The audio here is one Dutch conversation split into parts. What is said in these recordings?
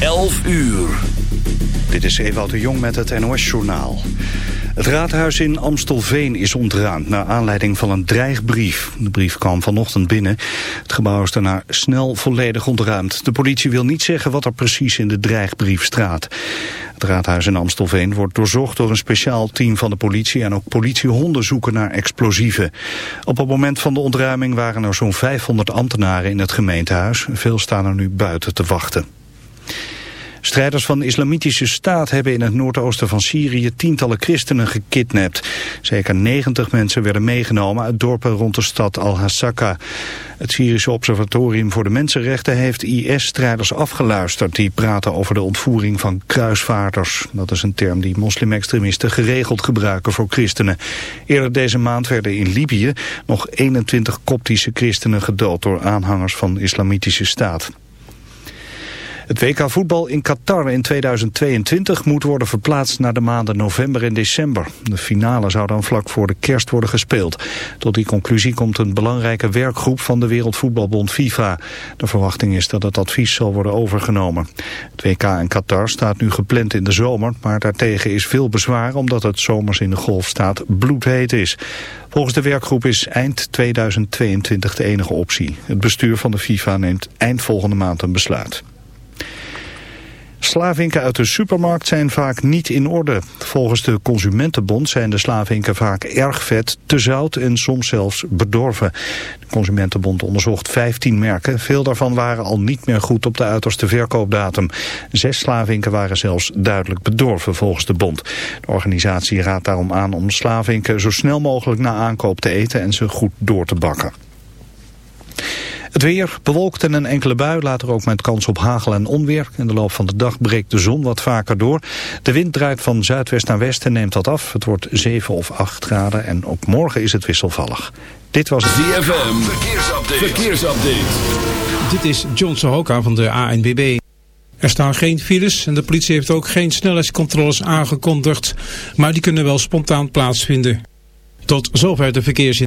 11 uur. Dit is Ewout de Jong met het NOS-journaal. Het raadhuis in Amstelveen is ontruimd naar aanleiding van een dreigbrief. De brief kwam vanochtend binnen. Het gebouw is daarna snel volledig ontruimd. De politie wil niet zeggen wat er precies in de dreigbrief staat. Het raadhuis in Amstelveen wordt doorzocht door een speciaal team van de politie... en ook politiehonden zoeken naar explosieven. Op het moment van de ontruiming waren er zo'n 500 ambtenaren in het gemeentehuis. Veel staan er nu buiten te wachten. Strijders van de islamitische staat hebben in het noordoosten van Syrië tientallen christenen gekidnapt. Zeker 90 mensen werden meegenomen uit dorpen rond de stad Al-Hasaka. Het Syrische Observatorium voor de Mensenrechten heeft IS-strijders afgeluisterd. Die praten over de ontvoering van kruisvaarders. Dat is een term die moslimextremisten geregeld gebruiken voor christenen. Eerder deze maand werden in Libië nog 21 koptische christenen gedood door aanhangers van de islamitische staat. Het WK voetbal in Qatar in 2022 moet worden verplaatst naar de maanden november en december. De finale zou dan vlak voor de kerst worden gespeeld. Tot die conclusie komt een belangrijke werkgroep van de Wereldvoetbalbond FIFA. De verwachting is dat het advies zal worden overgenomen. Het WK in Qatar staat nu gepland in de zomer, maar daartegen is veel bezwaar omdat het zomers in de golfstaat bloedheet is. Volgens de werkgroep is eind 2022 de enige optie. Het bestuur van de FIFA neemt eind volgende maand een besluit. Slavinken uit de supermarkt zijn vaak niet in orde. Volgens de Consumentenbond zijn de slavinken vaak erg vet, te zout en soms zelfs bedorven. De Consumentenbond onderzocht 15 merken. Veel daarvan waren al niet meer goed op de uiterste verkoopdatum. Zes slavinken waren zelfs duidelijk bedorven volgens de bond. De organisatie raadt daarom aan om slavinken zo snel mogelijk na aankoop te eten en ze goed door te bakken. Het weer bewolkt en een enkele bui, later ook met kans op hagel en onweer. In de loop van de dag breekt de zon wat vaker door. De wind draait van zuidwest naar west en neemt dat af. Het wordt 7 of 8 graden en ook morgen is het wisselvallig. Dit was het ZFM, verkeersupdate. verkeersupdate. Dit is John Sohoka van de ANBB. Er staan geen files en de politie heeft ook geen snelheidscontroles aangekondigd. Maar die kunnen wel spontaan plaatsvinden. Tot zover de verkeersin.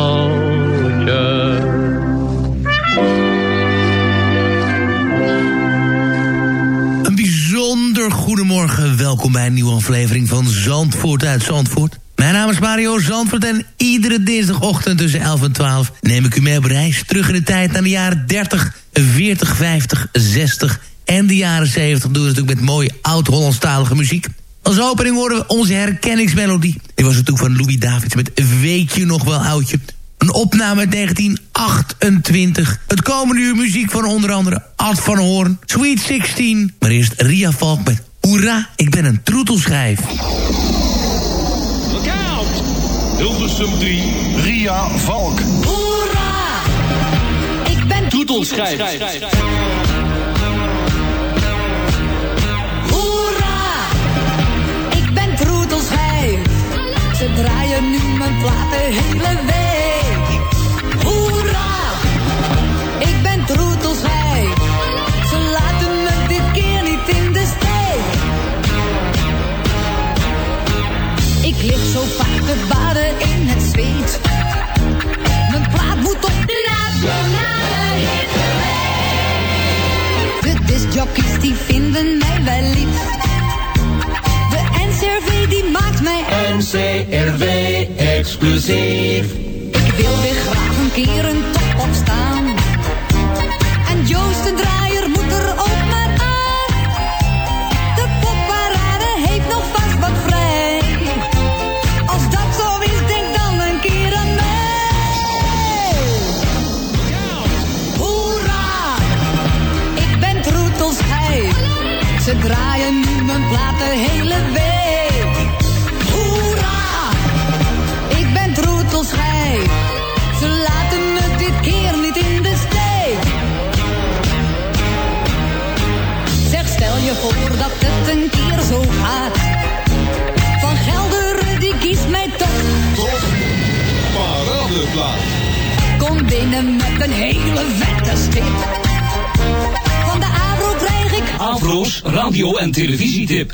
Welkom bij een nieuwe aflevering van Zandvoort uit Zandvoort. Mijn naam is Mario Zandvoort en iedere dinsdagochtend tussen 11 en 12... neem ik u mee op reis terug in de tijd naar de jaren 30, 40, 50, 60 en de jaren 70. Doen we natuurlijk met mooie oud-Hollandstalige muziek. Als opening horen we onze herkenningsmelodie. Die was natuurlijk van Louis Davids met Weet je nog wel oudje... Een opname uit 1928. Het komende uur muziek van onder andere Ad van Hoorn, Sweet 16. Maar eerst Ria Valk met Hoera, ik ben een troetelschijf. Look out! Hilversum 3, Ria Valk. Hoera! Ik ben Toetelschijf. Hoera! Ik ben troetelschijf. Ze draaien nu mijn platen hele week. Ik lig zo vaak te baden in het zweet. Mijn plaat moet op de nationale De discjockeys die vinden mij wel lief. De NCRV die maakt mij NCRV exclusief. Ik wil weer graag een keer een top opstaan. En Joost de draaier en televisietip.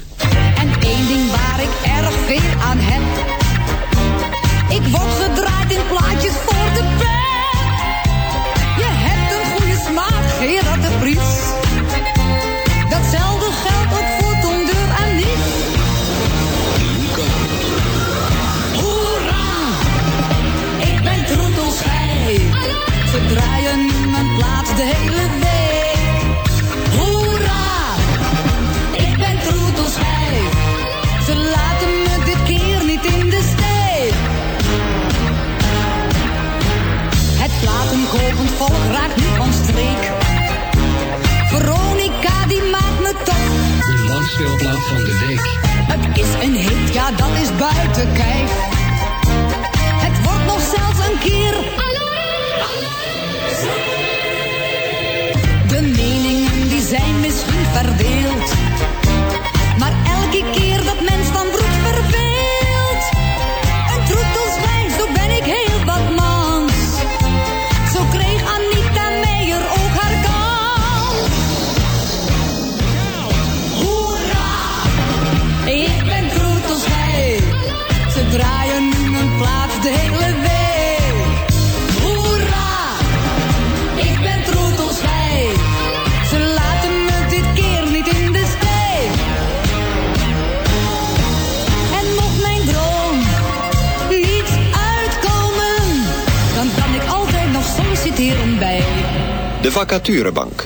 Vacaturebank.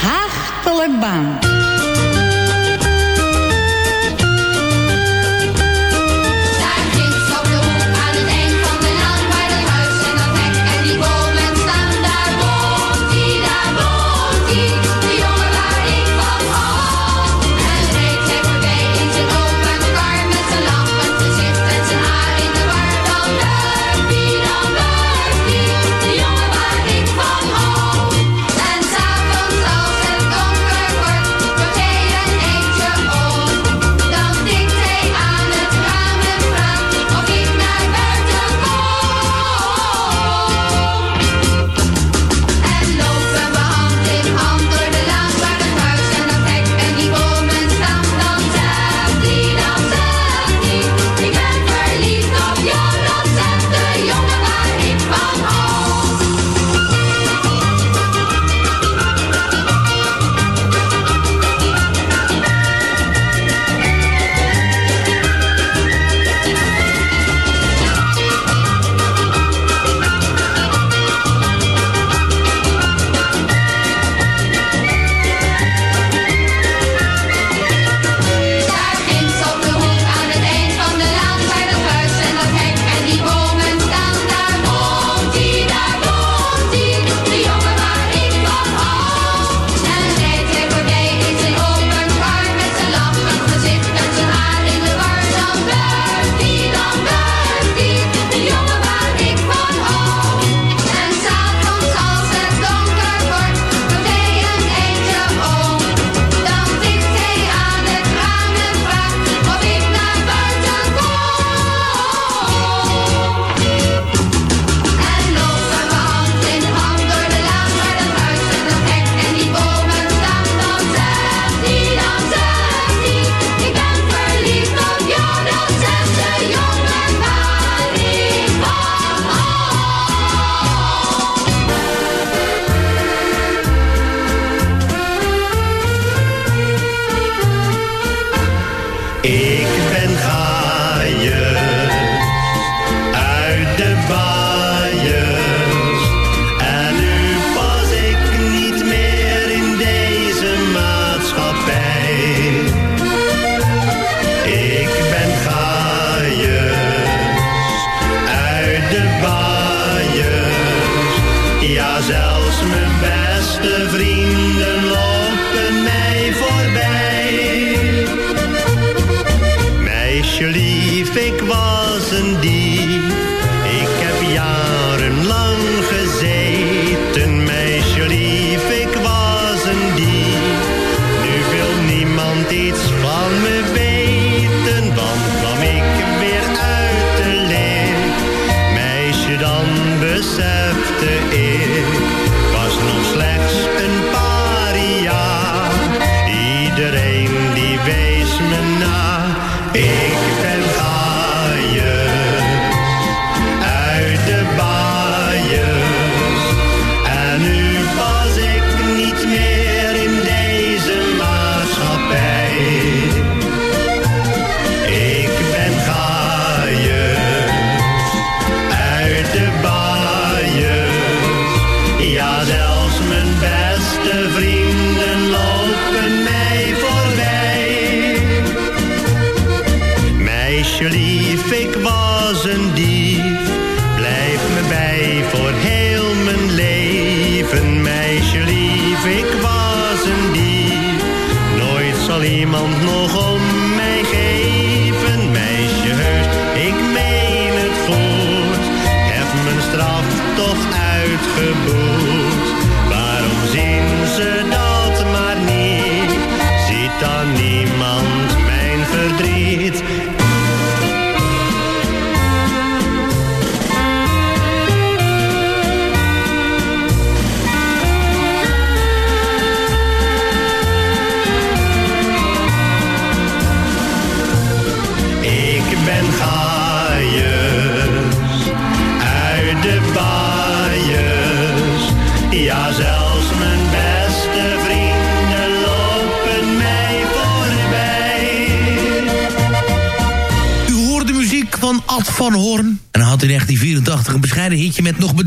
Hartelijk baan.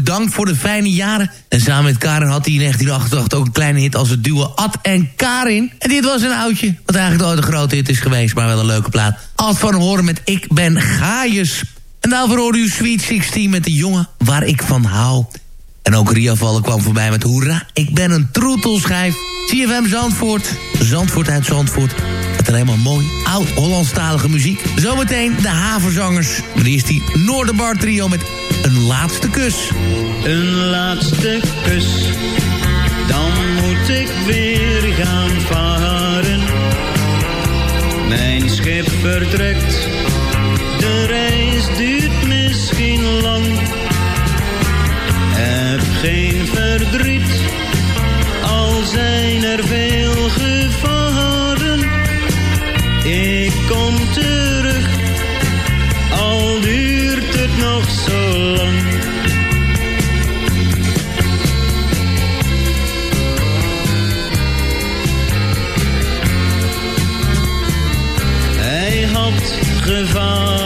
Bedankt voor de fijne jaren. En samen met Karin had hij in 1988 ook een kleine hit als het duo Ad en Karin. En dit was een oudje, wat eigenlijk nooit een grote hit is geweest, maar wel een leuke plaat. Ad van Hoorn met Ik ben Gaius. En daarvoor hoorde u Sweet 16 met de jongen waar ik van hou. En ook Ria Vallen kwam voorbij met Hoera, ik ben een troetelschijf. CFM Zandvoort, Zandvoort uit Zandvoort. Alleen maar mooi, oud-Hollandstalige muziek. Zometeen de havenzangers. Maar eerst die Noorderbar trio met een laatste kus. Een laatste kus, dan moet ik weer gaan varen. Mijn schip vertrekt, de reis duurt misschien lang. Heb geen verdriet, al zijn er veel gevaren. Terug, al duurt het nog zo lang. Hij had gevaren,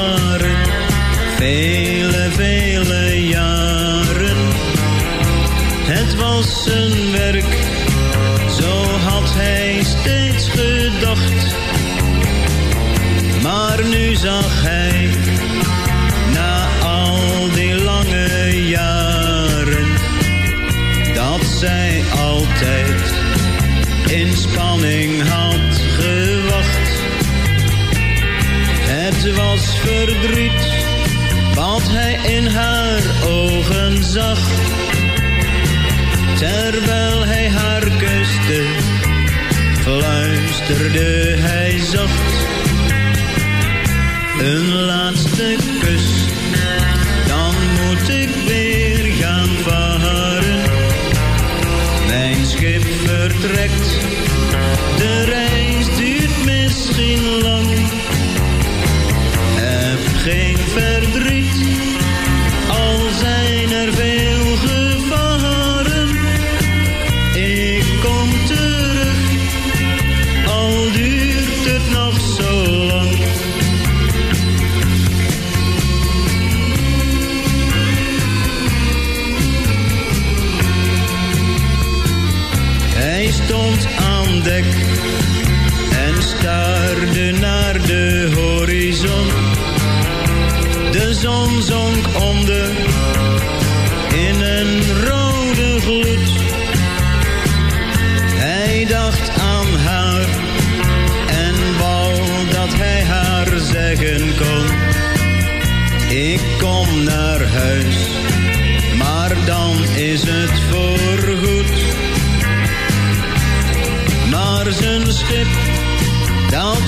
Terwijl hij haar kuste, fluisterde hij zacht. Een laatste kus, dan moet ik weer gaan varen. Mijn schip vertrekt, de reis duurt misschien lang.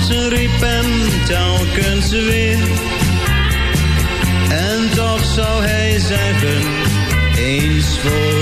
Dat riep hem telkens weer. En toch zou hij zeggen, eens voor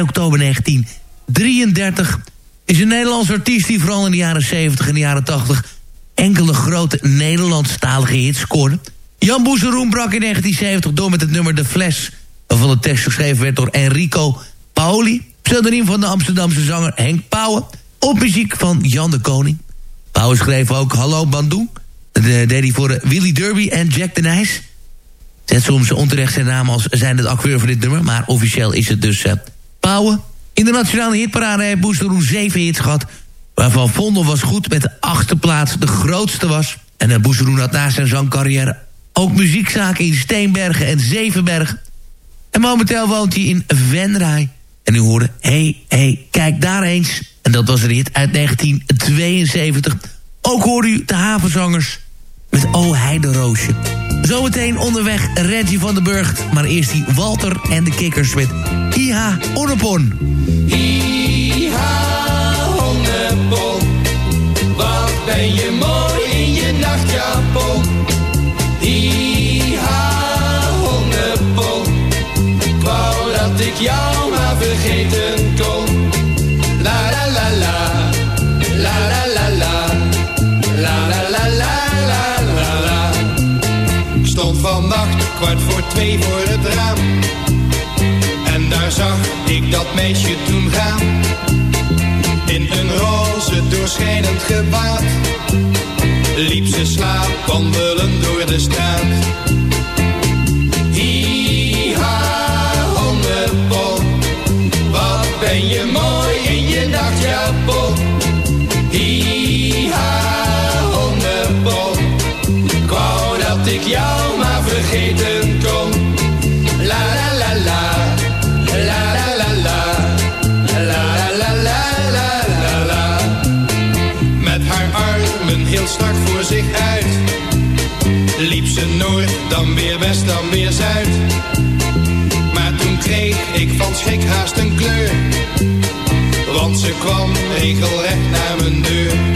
2 oktober 1933. Is een Nederlands artiest die vooral in de jaren 70 en de jaren 80... enkele grote Nederlandstalige hits scoorde. Jan Boezeroen brak in 1970 door met het nummer De Fles... waarvan de tekst geschreven werd door Enrico Paoli... pseudoniem van de Amsterdamse zanger Henk Pauwen... op muziek van Jan de Koning. Pauwen schreef ook Hallo Bandoe... Dat eh, deed hij voor Willy Derby en Jack de Nijs. Zet soms onterecht zijn naam als zijn het acteur van dit nummer... maar officieel is het dus uh, In de nationale hitparade heeft Boesteroen zeven hits gehad... waarvan Vondel was goed met de achtste plaats de grootste was. En uh, Boesteroen had na zijn zangcarrière ook muziekzaken in Steenbergen en Zevenbergen. En momenteel woont hij in Venray. En u hoorde, hey, hey, kijk daar eens. En dat was een hit uit 1972. Ook hoorde u de havenzangers met O Heideroosje. Zometeen onderweg Reggie van den Burgt. Maar eerst die Walter en de Kikkers met Iha Onnepon. Iha, honnepon. Wat ben je mooi in je nachtjapon. Iha, honnepon. Ik wou dat ik jou twee voor het raam. En daar zag ik dat meisje toen gaan. In een roze doorschijnend gewaad. Liep ze slaapwandelen door de straat. Zuid. Maar toen kreeg ik van schrik haast een kleur. Want ze kwam regelrecht naar mijn deur.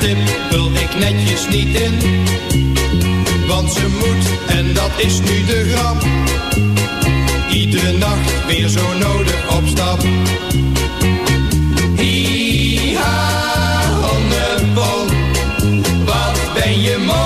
Daar tippel ik netjes niet in. Want ze moet, en dat is nu de grap. Iedere nacht weer zo nodig op stap. Hi-ha. Wat ben je mooi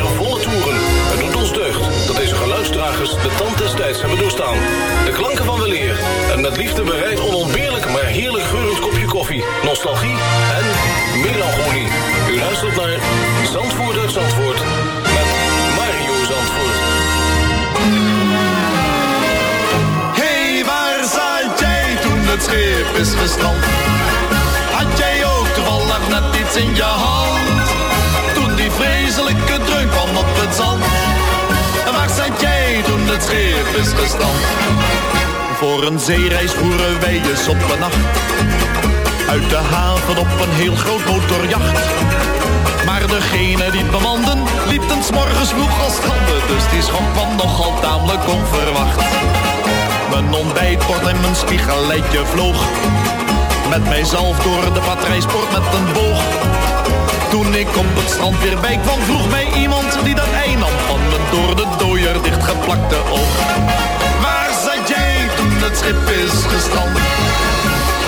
de tand des tijds hebben doorstaan. De klanken van weleer en met liefde bereid onontbeerlijk maar heerlijk geurend kopje koffie, nostalgie en melancholie. U luistert naar Zandvoort Zandvoort met Mario Zandvoort. Hey, waar zat jij toen het schip is gestrand? Had jij ook toevallig net iets in je hand? Het schip is gestrand? Voor een zeereis voeren wij eens op een nacht. Uit de haven op een heel groot motorjacht. Maar degene die het bemanden, liep ten morgens vroeg al stranden. Dus die schok kwam nogal tamelijk onverwacht. Mijn ontbijtbord en mijn spiegelletje vloog. Met mijzelf door de patrijsport met een boog. Toen ik op het strand weer bij kwam, vroeg mij iemand die dat ei nam van mijn door de dooier dichtgeplakte oog. Waar zat jij toen het schip is gestrand?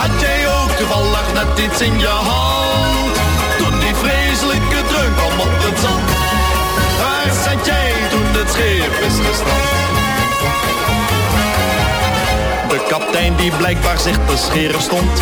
Had jij ook toevallig net iets in je hand? Toen die vreselijke dreun kwam op het zand. Waar zat jij toen het schip is gestrand? De kaptein die blijkbaar zich te scheren stond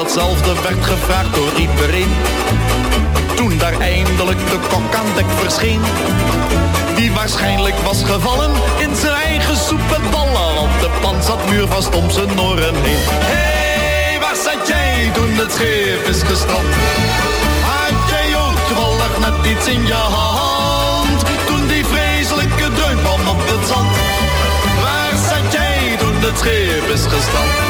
Datzelfde werd gevraagd door iedereen. Toen daar eindelijk de kok aan dek verscheen. Die waarschijnlijk was gevallen in zijn eigen soep en ballen. Want de pan zat muurvast om zijn oren heen. Hé, hey, waar zat jij toen het schip is gestrand? Had jij ook toevallig net iets in je hand? Toen die vreselijke kwam op het zand. Waar zat jij toen het schip is gestrand?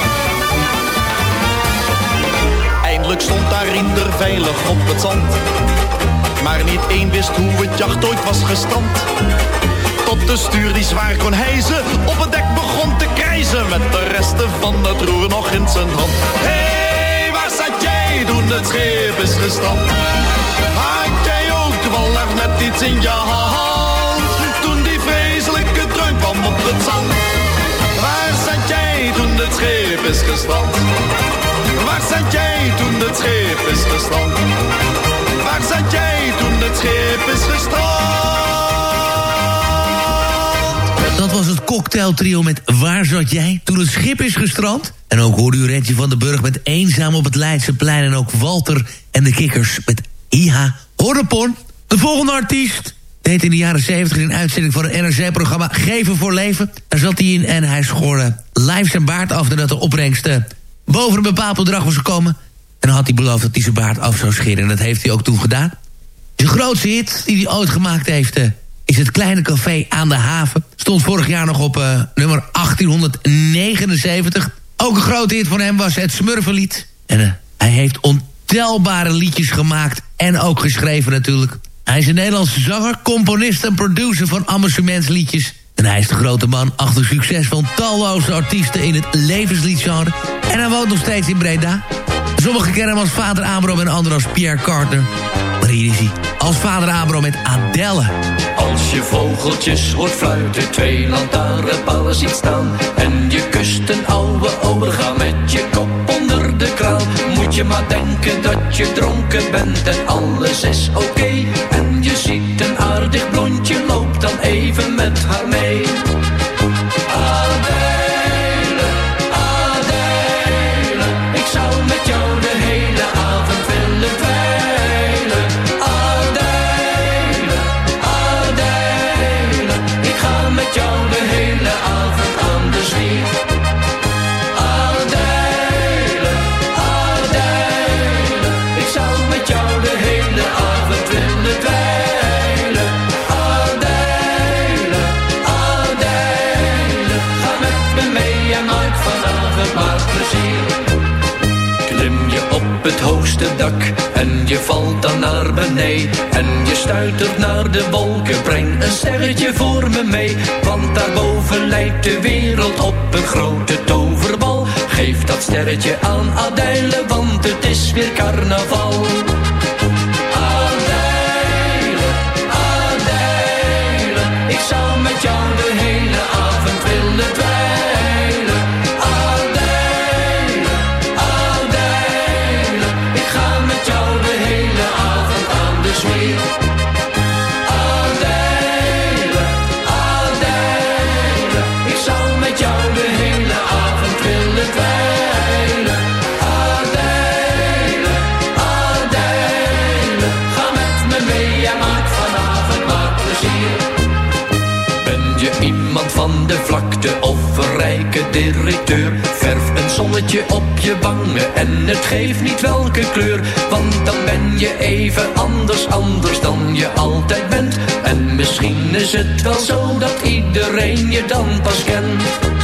Eindelijk stond daar Riender veilig op het zand. Maar niet één wist hoe het jacht ooit was gestand. Tot de stuur die zwaar kon hijzen op het dek begon te krijzen. Met de resten van het roer nog in zijn hand. Hé, waar zat jij toen het schip is gestrand? Had jij ook toevallig net iets in je hand? Toen die vreselijke dreun kwam op het zand. Schip is gestrand? Waar zat jij toen het schip is gestrand? Waar zat jij toen het schip is gestrand? Dat was het cocktailtrio met Waar zat jij toen het schip is gestrand? En ook hoorde u Rentje van den Burg met Eenzaam op het Leidseplein... en ook Walter en de Kikkers met Iha Horrepon. De volgende artiest deed in de jaren 70 een uitzending van het NRC-programma Geven voor Leven. Daar zat hij in en hij schoorde live zijn baard af... nadat de opbrengst boven een bepaald bedrag was gekomen. En dan had hij beloofd dat hij zijn baard af zou scheren. En dat heeft hij ook toen gedaan. Zijn grootste hit die hij ooit gemaakt heeft... eh, is het kleine café aan de haven. Stond vorig jaar nog op eh, nummer 1879. Ook een grote hit van hem was het Smurfenlied. En eh, hij heeft ontelbare liedjes gemaakt. En ook geschreven natuurlijk. Hij is een Nederlandse zanger, componist en producer van amusementsliedjes. En hij is de grote man achter succes van talloze artiesten in het levensliedgenre. En hij woont nog steeds in Breda. Sommigen kennen hem als vader Abraham en anderen als Pierre Carter. Maar hier is hij, als vader Abraham met Adelle. Als je vogeltjes hoort fluiten, twee lantaarnpalen ziet staan... en je kust een oude overga met je kop onder de kraan... moet je maar denken dat je dronken bent en alles is oké. En je ziet een aardig blondje, loop dan even met haar mee. Stuitert naar de wolken, breng een sterretje voor me mee. Want daarboven lijkt de wereld op een grote toverbal. Geef dat sterretje aan zonnetje op je wangen en het geeft niet welke kleur. Want dan ben je even anders, anders dan je altijd bent. En misschien is het wel zo dat iedereen je dan pas kent.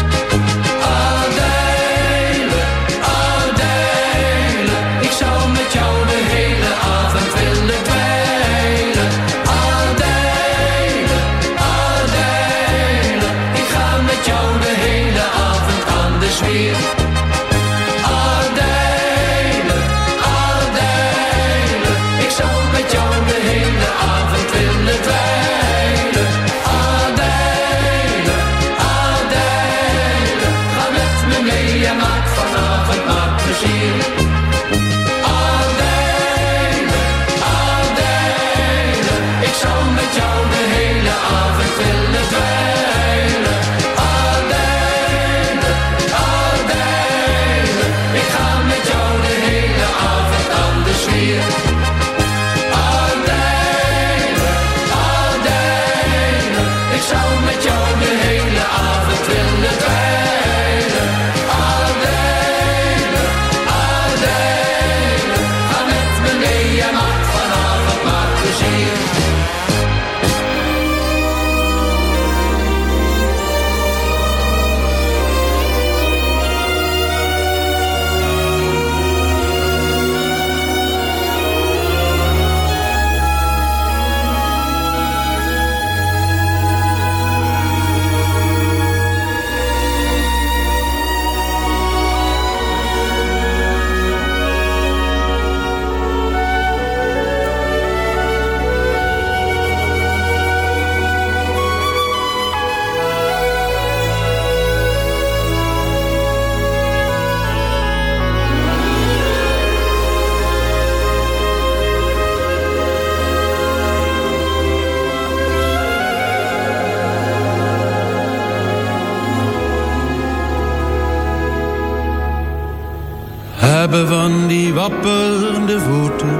Wapperende voeten.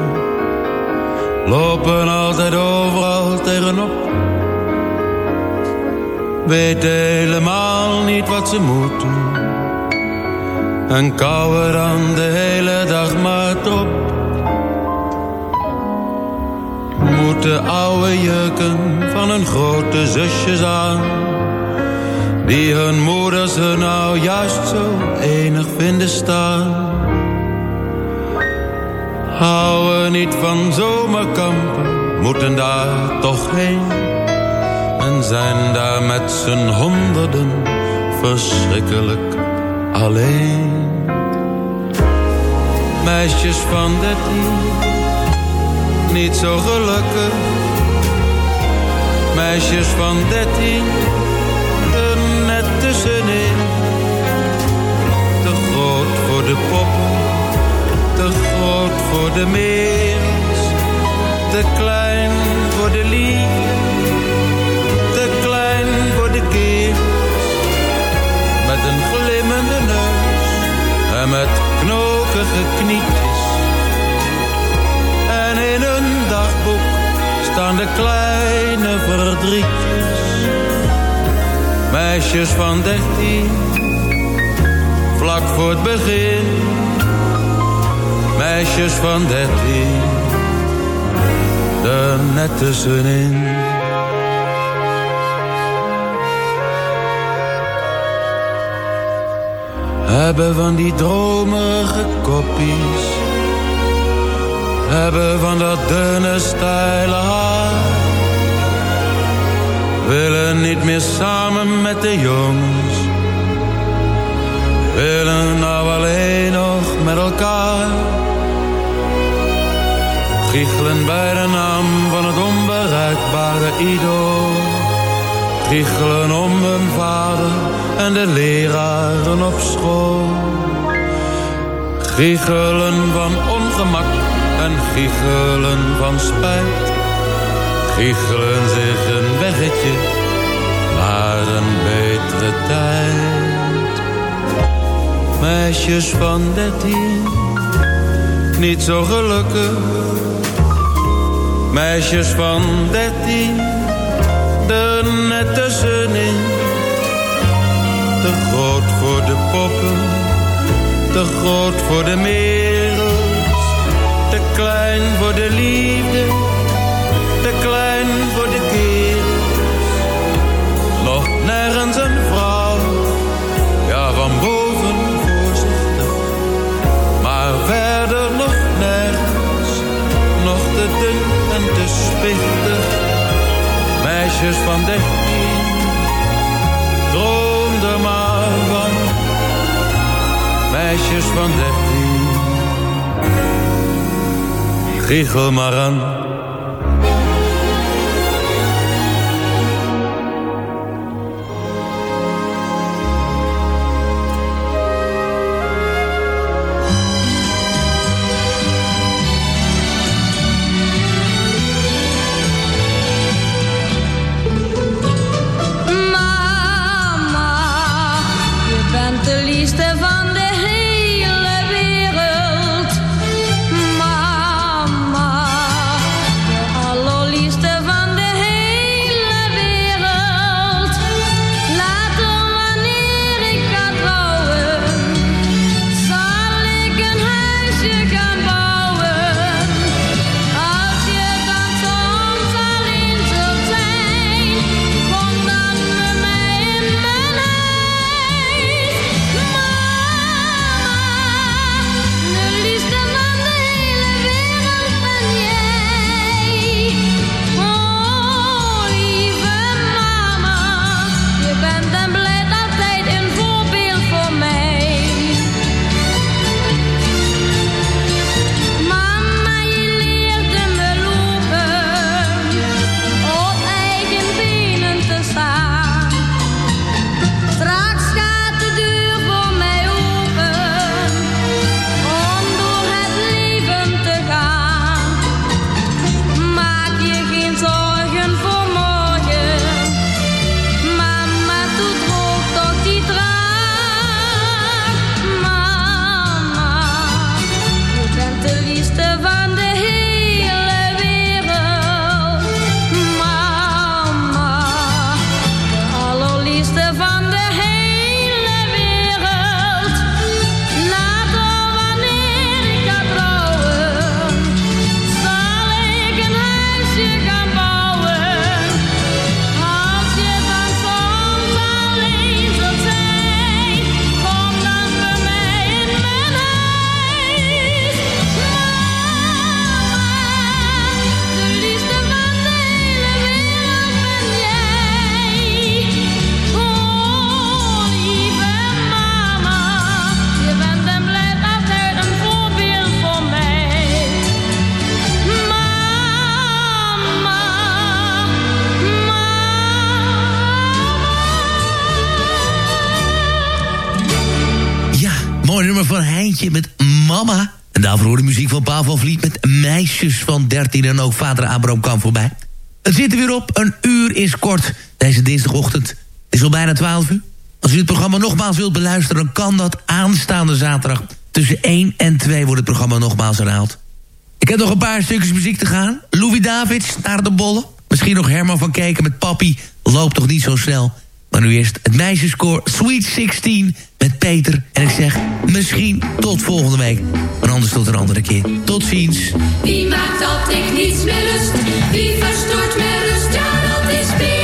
Lopen altijd overal tegenop. Weten helemaal niet wat ze moeten. En kouwen dan de hele dag maar op. Moeten oude jurken van hun grote zusjes aan. Die hun moeders er nou juist zo enig vinden staan. Houden niet van zomerkampen, moeten daar toch heen. en zijn daar met z'n honderden verschrikkelijk alleen. Meisjes van dertien, niet zo gelukkig. Meisjes van dertien, er net tussenin. Te groot voor de groot voor de meers. Te klein voor de liefde, te klein voor de keers. Met een glimmende neus en met knokige knietjes. En in een dagboek staan de kleine verdrietjes. Meisjes van dertien, vlak voor het begin. Meisjes van dertien, er net tussenin. Hebben van die dromerige koppies. Hebben van dat dunne steile haar. Willen niet meer samen met de jongens. Willen nou alleen nog met elkaar. Giechelen bij de naam van het onbereikbare idool. Giechelen om hun vader en de leraren op school. Giechelen van ongemak en giechelen van spijt. Giechelen zich een weggetje naar een betere tijd. Meisjes van dertien, niet zo gelukkig. Meisjes van dertien, er net tussenin. Te groot voor de poppen, te groot voor de merels. Te klein voor de liefde, Meisjes van dertien, droom er maar van. Meisjes van dertien, giechel maar. Daarvoor hoorde muziek van van Vliet met Meisjes van 13 en ook vader Abraham kwam voorbij. Het zit er weer op, een uur is kort deze dinsdagochtend. Is al bijna 12 uur. Als u het programma nogmaals wilt beluisteren, dan kan dat aanstaande zaterdag. Tussen 1 en 2 wordt het programma nogmaals herhaald. Ik heb nog een paar stukjes muziek te gaan. Louis Davids, naar de bollen. Misschien nog Herman van Keken met Papi. Loopt toch niet zo snel. Maar nu eerst het meisjeskoor Sweet 16 met Peter. En ik zeg misschien tot volgende week. Maar anders tot een andere keer. Tot ziens. Wie maakt dat ik niets meer lust? Wie verstoort mijn rust? Ja, dat is Peter.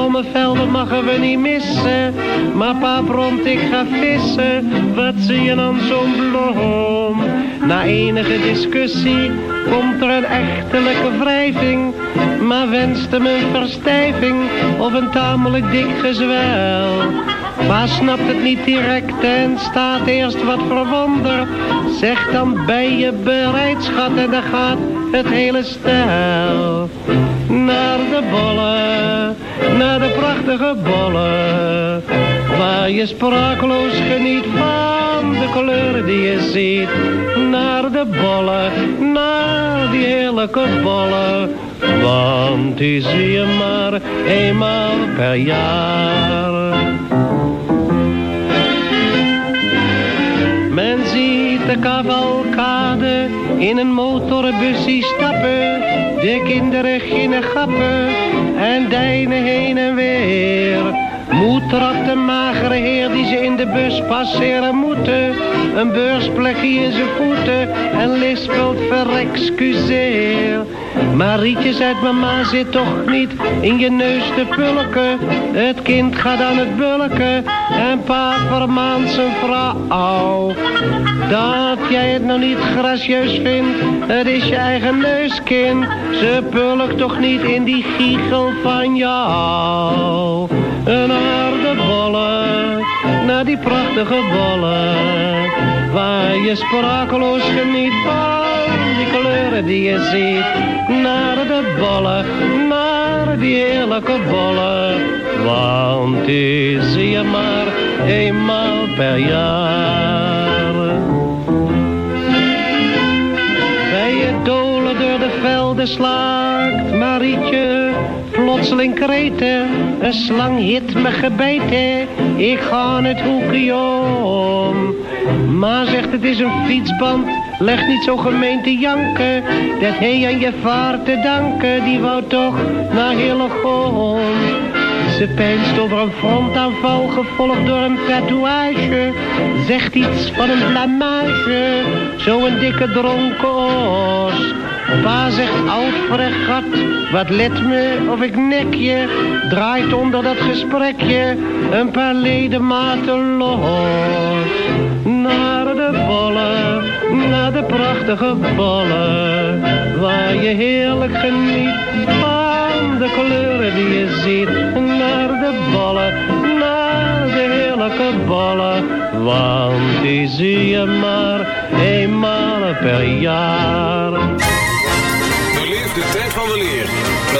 Bloemenvelden mogen we niet missen. Maar pa bromt, ik ga vissen, wat zie je dan zo'n bloem? Na enige discussie komt er een echtelijke wrijving. Maar wenst hem een verstijving of een tamelijk dik gezwel. Pa snapt het niet direct en staat eerst wat verwonderd. Zeg dan ben je bereid schat en dan gaat het hele stel. Naar de bollen, naar de prachtige bollen. Waar je sprakeloos geniet van de kleuren die je ziet. Naar de bollen, naar die heerlijke bollen. Want die zie je maar eenmaal per jaar. Men ziet de cavalcade in een motorbusje stappen. De kinderen ginnen gappen en deinen heen en weer. Moed trapt de magere heer die ze in de bus passeren moeten. Een beursplekje in zijn voeten en lispelt verexcuseer. Marietje zegt mama zit toch niet in je neus te pulken. Het kind gaat aan het bulken en pa vermaant zijn vrouw. Dat jij het nog niet gracieus vindt, het is je eigen neuskind. Ze pulkt toch niet in die giegel van jou. Naar de bollen, naar die prachtige bollen. Waar je sprakeloos geniet van die kleuren die je ziet. Naar de bollen, naar die heerlijke bollen. Want die zie je maar eenmaal per jaar. Bij je dolen door de velden slaakt Marietje plotseling kreten. Een slang hit me gebeten, ik ga het hoekje. Ma zegt het is een fietsband, leg niet zo gemeen te janken. Dat hij aan je vaart te danken, die wou toch naar Hillegom. Ze pijnst over een frontaanval, gevolgd door een tatoeage. Zegt iets van een blamage, zo'n dikke dronken os. Pa zegt oud fregat, wat let me of ik nek je. Draait onder dat gesprekje een paar ledematen los. Naar de bollen, naar de prachtige bollen. Waar je heerlijk geniet van de kleuren die je ziet. Naar de bollen, naar de heerlijke bollen. Want die zie je maar eenmaal per jaar.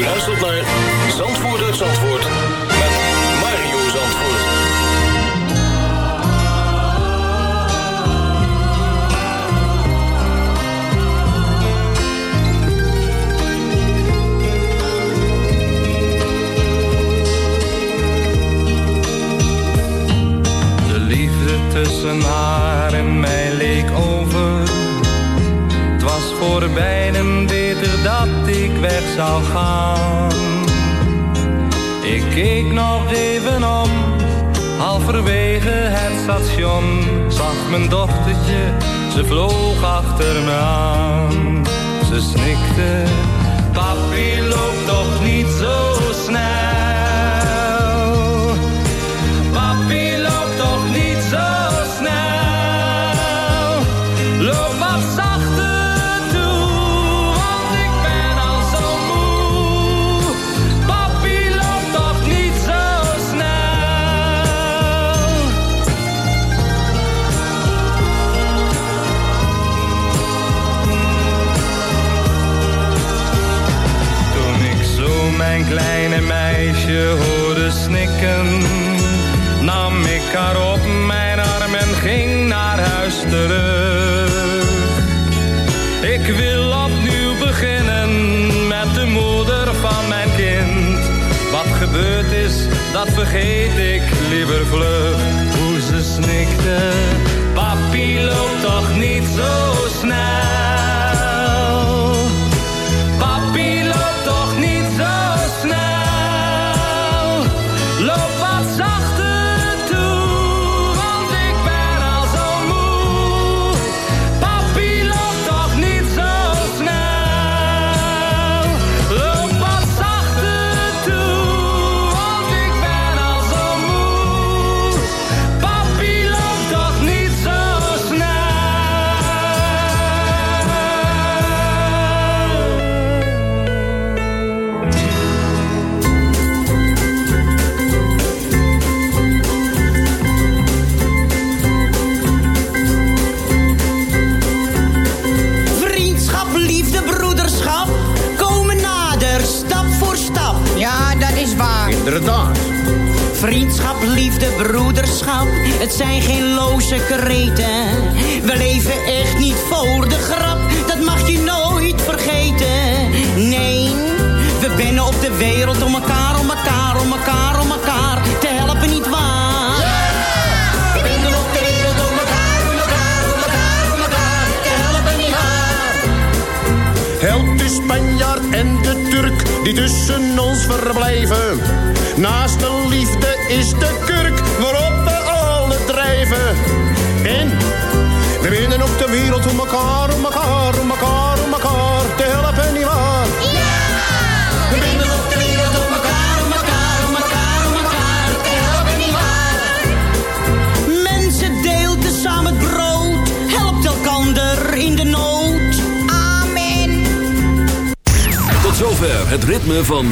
U luistert naar Zandvoort uit met Mario Zandvoort. De liefde tussen haar en mij leek over. Het was voor beiden ik weg zou gaan. Ik keek nog even om, halverwege het station. Zag mijn dochtertje, ze vloog achter me aan. Ze snikte, papi loopt dat vergeet ik liever vlug. Hoe ze snikte, papi loopt toch niet zo snel.